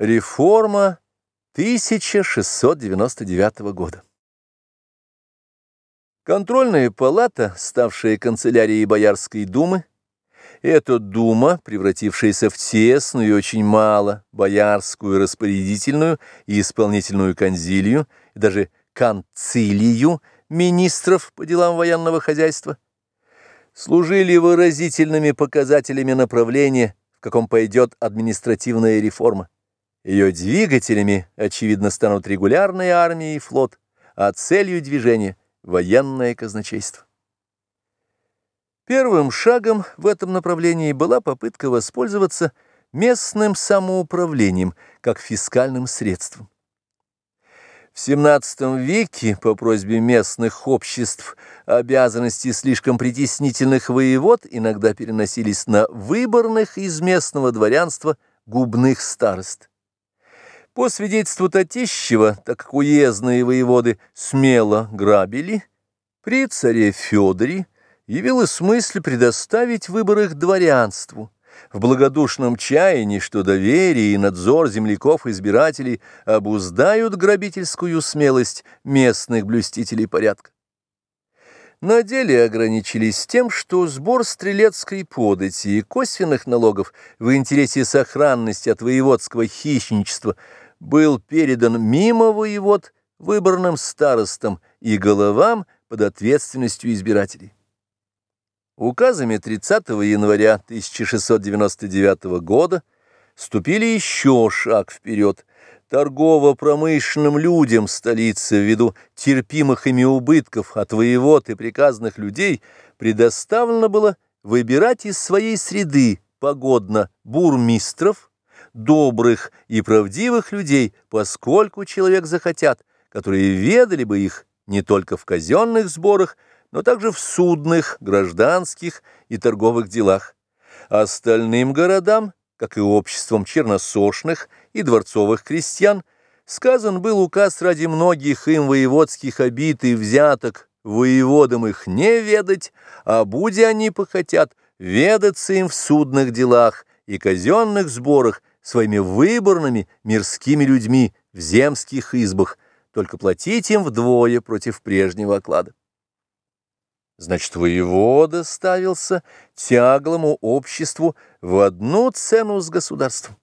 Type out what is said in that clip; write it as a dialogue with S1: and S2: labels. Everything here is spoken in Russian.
S1: Реформа 1699 года. Контрольная палата, ставшая канцелярией Боярской думы, эта дума, превратившаяся в тесную и очень мало боярскую распорядительную и исполнительную конзилию, и даже канцилию министров по делам военного хозяйства, служили выразительными показателями направления, в каком пойдет административная реформа. Ее двигателями, очевидно, станут регулярная армия и флот, а целью движения – военное казначейство. Первым шагом в этом направлении была попытка воспользоваться местным самоуправлением как фискальным средством. В XVII веке по просьбе местных обществ обязанности слишком притеснительных воевод иногда переносились на выборных из местного дворянства губных старост. По свидетельству Татищева, так как уездные воеводы смело грабили, при царе Федоре явилась мысль предоставить выбор их дворянству, в благодушном чаянии, что доверие и надзор земляков-избирателей обуздают грабительскую смелость местных блюстителей порядка. На деле ограничились тем, что сбор стрелецкой подати и косвенных налогов в интересе сохранности от воеводского хищничества – был передан мимо воевод выборным старостам и головам под ответственностью избирателей. Указами 30 января 1699 года ступили еще шаг вперед. Торгово-промышленным людям столицы ввиду терпимых ими убытков от воевод и приказных людей предоставлено было выбирать из своей среды погодно бурмистров, добрых и правдивых людей, поскольку человек захотят, которые ведали бы их не только в казенных сборах, но также в судных, гражданских и торговых делах. Остальным городам, как и обществам черносошных и дворцовых крестьян, сказан был указ ради многих им воеводских обид и взяток, воеводам их не ведать, а будь они похотят, ведаться им в судных делах и казенных сборах, своими выборными мирскими людьми в земских избах, только платить им вдвое против прежнего оклада. Значит, воевода ставился тяглому обществу в одну цену с государством.